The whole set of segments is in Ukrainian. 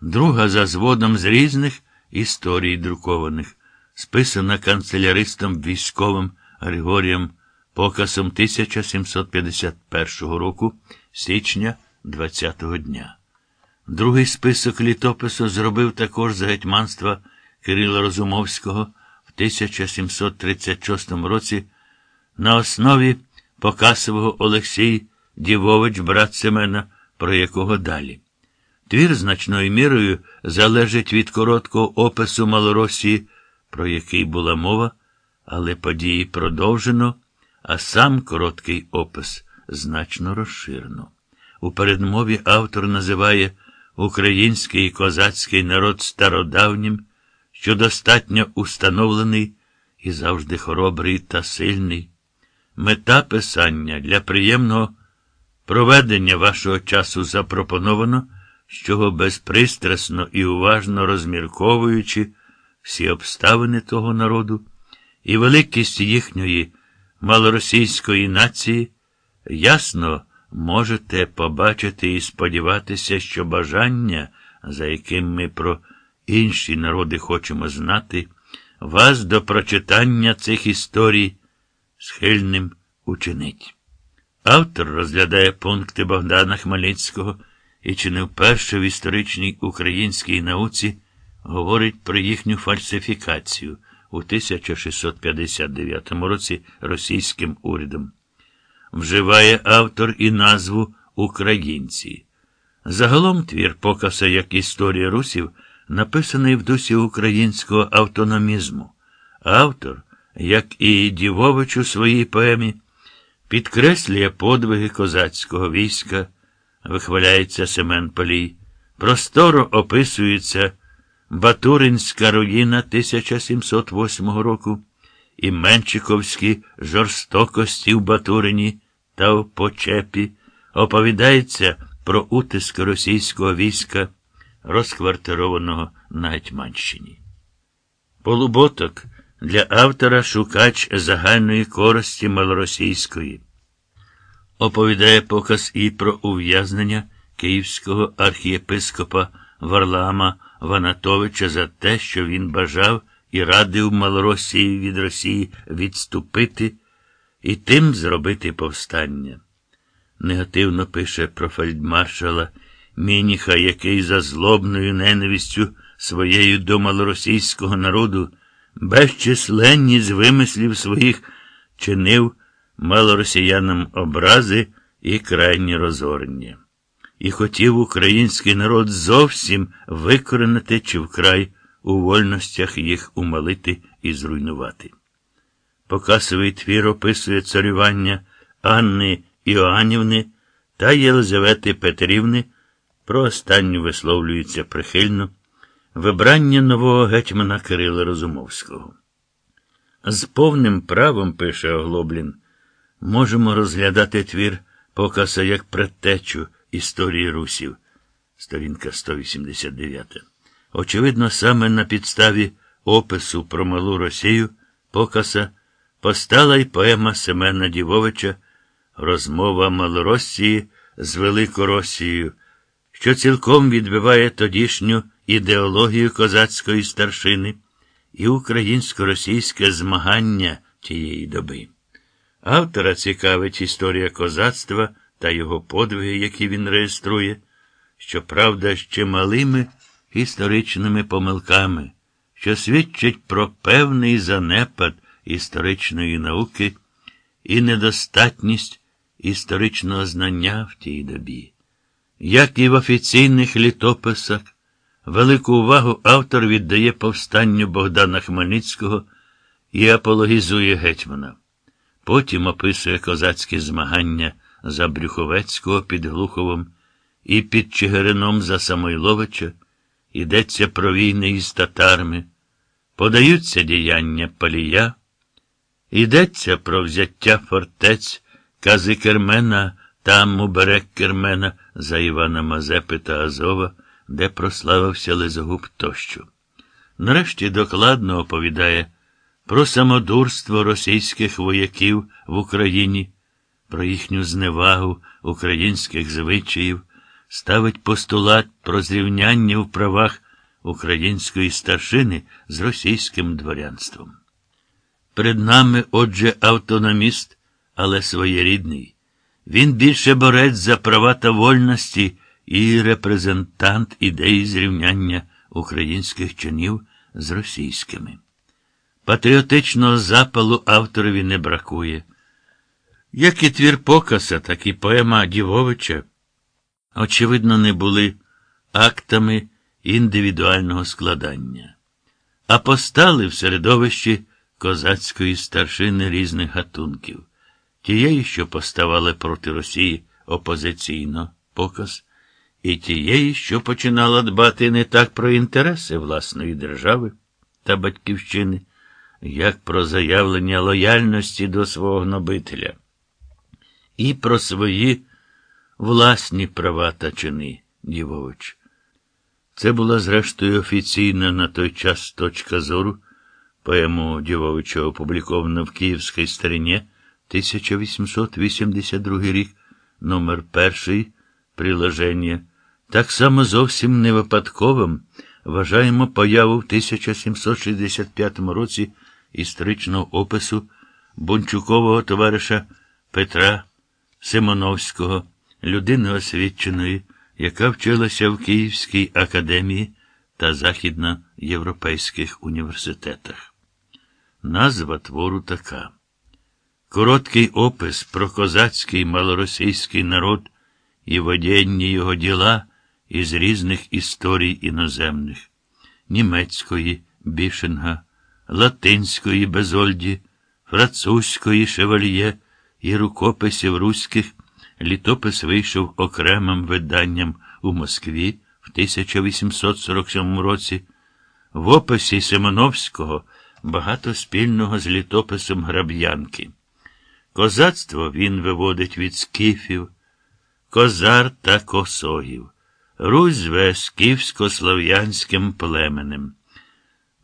друга за зводом з різних історій друкованих, списана канцеляристом військовим Григорієм Покасом 1751 року, січня 20-го дня. Другий список літопису зробив також з гетьманства Кирила Розумовського в 1736 році на основі Покасового Олексій Дівович, брат Семена, про якого далі. Твір значною мірою залежить від короткого опису Малоросії, про який була мова, але події продовжено, а сам короткий опис значно розширено. У передмові автор називає український і козацький народ стародавнім, що достатньо установлений і завжди хоробрий та сильний. Мета писання для приємного проведення вашого часу запропоновано, з чого безпристрасно і уважно розмірковуючи всі обставини того народу і великість їхньої малоросійської нації, ясно можете побачити і сподіватися, що бажання, за яким ми про інші народи хочемо знати, вас до прочитання цих історій схильним учинить. Автор розглядає пункти Богдана Хмельницького і чи не вперше в історичній українській науці говорить про їхню фальсифікацію у 1659 році російським урядом. Вживає автор і назву Українці. Загалом твір Покаса як історія русів написаний в дусі українського автономізму. Автор, як і Дівович у своїй поемі, підкреслює подвиги козацького війська, вихваляється Семен Полій, просторо описується Батуринська руїна 1708 року і Менчиковські жорстокості в Батурині та в Почепі, оповідається про утиск російського війська, розквартированого на Гетьманщині. Полуботок для автора шукач загальної користі малоросійської. Оповідає показ і про ув'язнення київського архієпископа Варлама Ванатовича за те, що він бажав і радив Малоросії від Росії відступити і тим зробити повстання. Негативно пише про фельдмаршала Мініха, який за злобною ненавистю своєю до малоросійського народу безчисленні з вимислів своїх чинив малоросіянам образи і крайні розорення. І хотів український народ зовсім викоренити чи вкрай у вольностях їх умалити і зруйнувати. Покасовий твір описує царювання Анни Іоанівни та Єлизавети Петрівни, про останню висловлюється прихильно, вибрання нового гетьмана Кирила Розумовського. З повним правом, пише Оглоблін, можемо розглядати твір Покаса як предтечу історії русів, сторінка 189. Очевидно, саме на підставі опису про малу Росію Покаса постала й поема Семена Дівовича Розмова Малоросії з Великоросією, що цілком відбиває тодішню ідеологію козацької старшини і українсько-російське змагання тієї доби. Автора цікавить історія козацтва та його подвиги, які він реєструє, щоправда, ще малими історичними помилками, що свідчить про певний занепад історичної науки і недостатність історичного знання в тій добі. Як і в офіційних літописах, велику увагу автор віддає повстанню Богдана Хмельницького і апологізує гетьмана. Потім описує козацькі змагання за Брюховецького під Глуховом і під Чигирином за Самойловича, йдеться про війни із татарами, подаються діяння палія, йдеться про взяття фортець Кази Кермена та Муберек Кермена за Івана Мазепи та Азова, де прославився Лизогуб тощо. Нарешті докладно оповідає про самодурство російських вояків в Україні, про їхню зневагу українських звичаїв, ставить постулат про зрівняння в правах української старшини з російським дворянством. Перед нами, отже, автономіст, але своєрідний. Він більше борець за права та вольності і репрезентант ідеї зрівняння українських чинів з російськими. Патріотичного запалу авторові не бракує. Як і твір Покаса, так і поема Дівовича, очевидно, не були актами індивідуального складання, а постали в середовищі козацької старшини різних гатунків, тієї, що поставали проти Росії опозиційно показ, і тієї, що починала дбати не так про інтереси власної держави та батьківщини, як про заявлення лояльності до свого гнобителя, і про свої власні права та чини, Дівович. Це була, зрештою, офіційна на той час точка зору, поему Дівовича опублікована в Київській старині 1882 рік, номер перший, приложення. Так само зовсім не випадковим вважаємо появу в 1765 році історичного опису Бончукового товариша Петра Симоновського, людини освіченої, яка вчилася в Київській академії та західноєвропейських університетах. Назва твору така. Короткий опис про козацький малоросійський народ і водінні його діла із різних історій іноземних німецької Бішенга, латинської Безольді, французької шевальє і рукописів руських. Літопис вийшов окремим виданням у Москві в 1847 році. В описі Симоновського багато спільного з літописом Граб'янки. Козацтво він виводить від скіфів, козар та косогів. Русь зве скіфсько-слов'янським племенем.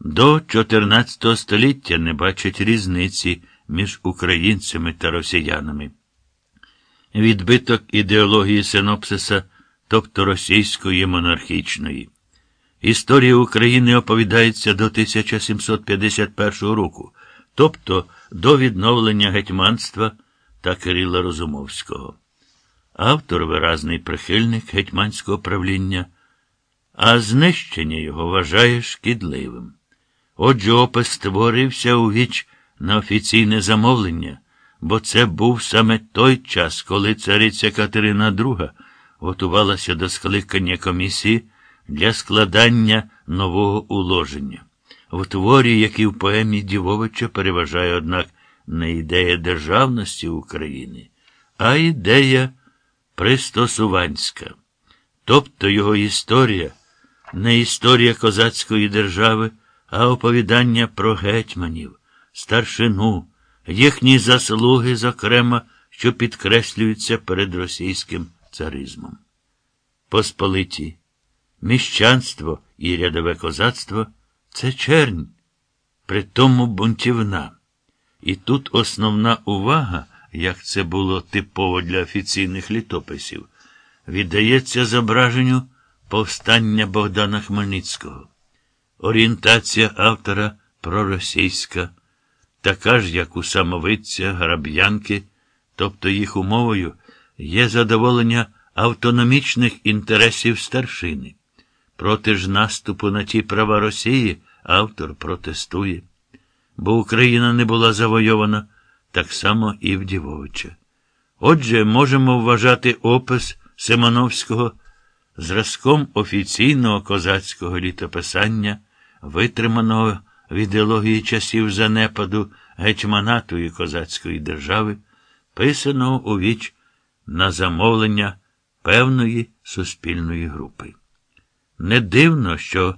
До 14 століття не бачить різниці між українцями та росіянами. Відбиток ідеології синопсиса, тобто російської монархічної. Історія України оповідається до 1751 року, тобто до відновлення гетьманства та Кирила Розумовського. Автор виразний прихильник гетьманського правління, а знищення його вважає шкідливим. Отже, опис створився у віч на офіційне замовлення, бо це був саме той час, коли цариця Катерина II готувалася до скликання комісії для складання нового уложення. В творі, як і в поемі Дівовича, переважає, однак, не ідея державності України, а ідея пристосуванська. Тобто його історія не історія козацької держави, а оповідання про гетьманів, старшину, їхні заслуги, зокрема, що підкреслюються перед російським царизмом. Посполиті, міщанство і рядове козацтво це чернь, при тому бунтівна. І тут основна увага, як це було типово для офіційних літописів, віддається зображенню повстання Богдана Хмельницького. Орієнтація автора проросійська, така ж, як у самовиця, граб'янки, тобто їх умовою, є задоволення автономічних інтересів старшини. Проти ж наступу на ті права Росії автор протестує. Бо Україна не була завойована так само і в Дівовича. Отже, можемо вважати опис Симоновського зразком офіційного козацького літописання, витриманого в ідеології часів занепаду гетьманату і козацької держави, писаного у віч на замовлення певної суспільної групи. Не дивно, що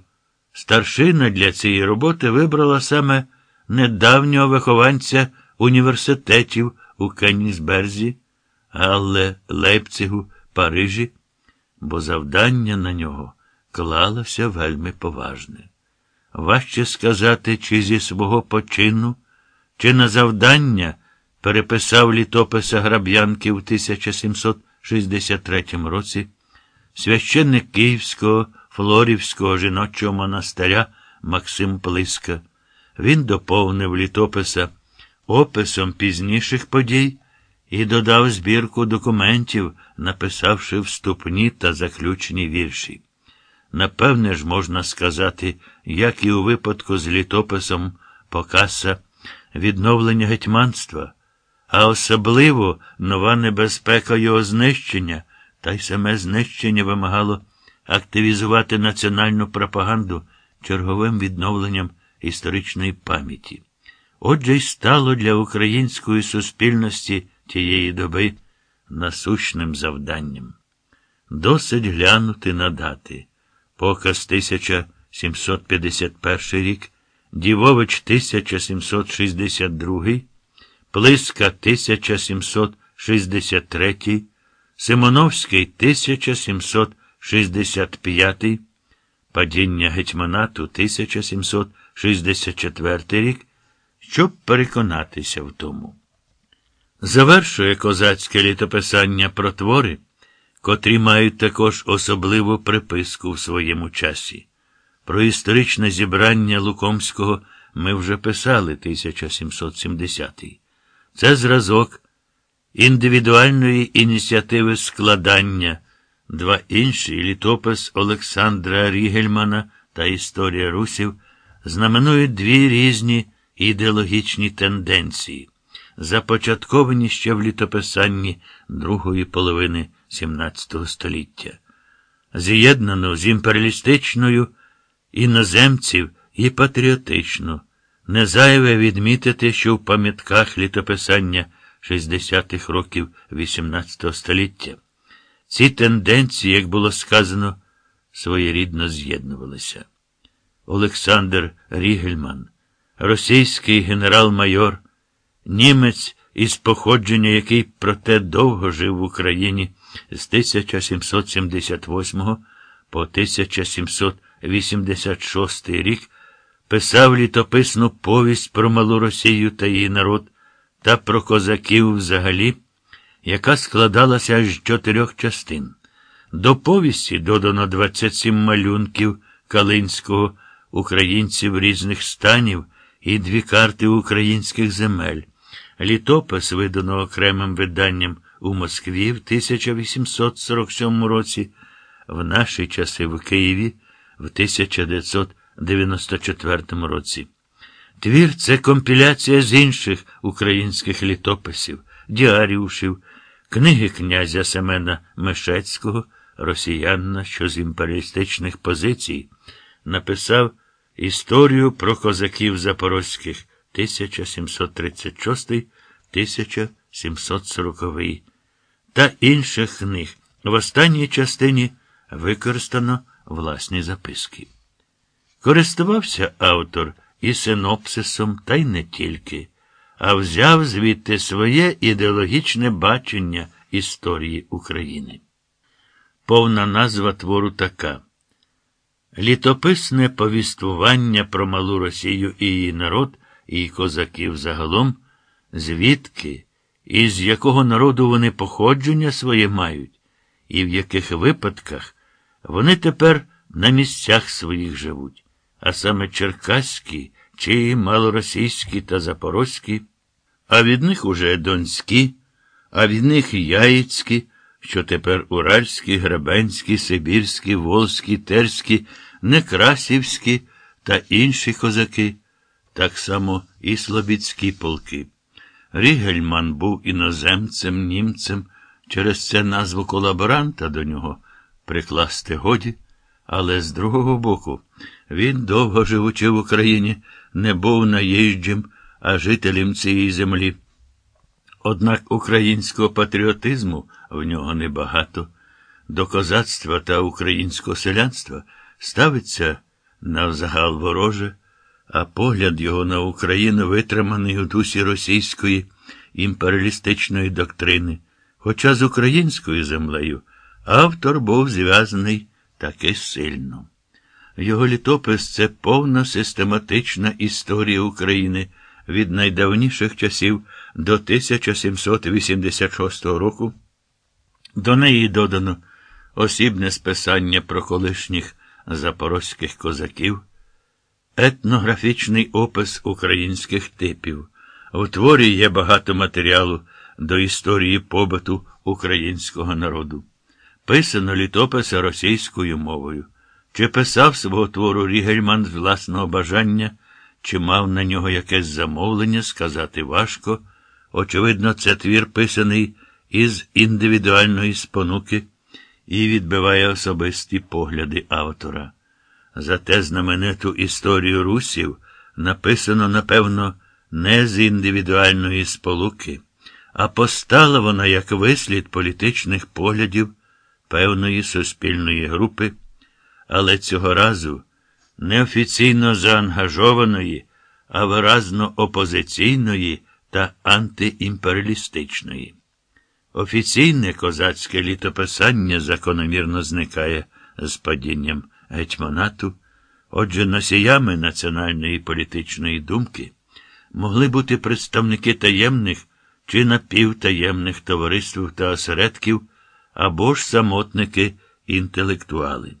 старшина для цієї роботи вибрала саме недавнього вихованця університетів у Кеннісберзі, Галле, Лейпцигу, Парижі, бо завдання на нього клалося вельми поважне. Важче сказати, чи зі свого почину, чи на завдання переписав літописа Граб'янки в 1763 році священник Київського Флорівського жіночого монастиря Максим Плиска. Він доповнив літописа описом пізніших подій і додав збірку документів, написавши вступні та заключні вірші. Напевне ж, можна сказати, як і у випадку з літописом Покаса відновлення гетьманства, а особливо нова небезпека його знищення, та й саме знищення вимагало активізувати національну пропаганду черговим відновленням історичної пам'яті. Отже й стало для української суспільності тієї доби насущним завданням. Досить глянути на дати. Показ 1751 рік, Дівович 1762, Плиска 1763, Симоновський 1765, Падіння гетьманату 1764 рік, щоб переконатися в тому. Завершує козацьке літописання про твори, котрі мають також особливу приписку в своєму часі. Про історичне зібрання Лукомського ми вже писали 1770-й. Це зразок індивідуальної ініціативи складання, два інші літопис Олександра Рігельмана та Історія русів знаменують дві різні ідеологічні тенденції, започатковані ще в літописанні другої половини XVII століття, з'єднану з імперіалістичною іноземців і патріотично, не зайве відмітити, що в пам'ятках літописання 60-х років XVIII століття ці тенденції, як було сказано, своєрідно з'єднувалися. Олександр Рігельман, російський генерал-майор, німець із походження, який проте довго жив в Україні з 1778 по 1786 рік, писав літописну повість про малу Росію та її народ та про козаків взагалі, яка складалася аж з чотирьох частин. До повісті додано 27 малюнків Калинського, українців різних станів і дві карти українських земель. Літопис видано окремим виданням у Москві в 1847 році, в наші часи в Києві в 1994 році. Твір це компіляція з інших українських літописів, діаріушів, книги князя Семена Мешецького, росіянна, що з імперіалістичних позицій, написав історію про козаків запорозьких 1736 1740 та інших книг. В останній частині використано власні записки. Користувався автор і синопсисом, та й не тільки, а взяв звідти своє ідеологічне бачення історії України. Повна назва твору така. Літописне повіствування про малу Росію і її народ, і козаків загалом, звідки і з якого народу вони походження своє мають, і в яких випадках вони тепер на місцях своїх живуть, а саме черкаські чи малоросійські та запорозькі, а від них уже донські, а від них яїцькі, що тепер уральські, гребенські, сибірські, волзькі, терські, некрасівські та інші козаки, так само і слобідські полки. Рігельман був іноземцем, німцем, через це назву колаборанта до нього прикласти годі, але з другого боку, він, довго живучи в Україні, не був наїжджим, а жителем цієї землі. Однак українського патріотизму в нього небагато. До козацтва та українського селянства ставиться навзагал вороже а погляд його на Україну витриманий у дусі російської імперіалістичної доктрини, хоча з українською землею автор був зв'язаний таки сильно. Його літопис це повна систематична історія України від найдавніших часів до 1786 року. До неї додано осібне списання про колишніх запорозьких козаків, етнографічний опис українських типів. У творі є багато матеріалу до історії побуту українського народу. Писано літописи російською мовою. Чи писав свого твору Рігельман з власного бажання, чи мав на нього якесь замовлення, сказати важко. Очевидно, це твір писаний із індивідуальної спонуки і відбиває особисті погляди автора. Зате знамениту історію русів написано, напевно, не з індивідуальної сполуки, а постала вона як вислід політичних поглядів певної суспільної групи, але цього разу неофіційно заангажованої, а виразно опозиційної та антиімперіалістичної. Офіційне козацьке літописання закономірно зникає з падінням гетьманату, отже, носіями національної політичної думки могли бути представники таємних чи напівтаємних товариств та осередків або ж самотники інтелектуали.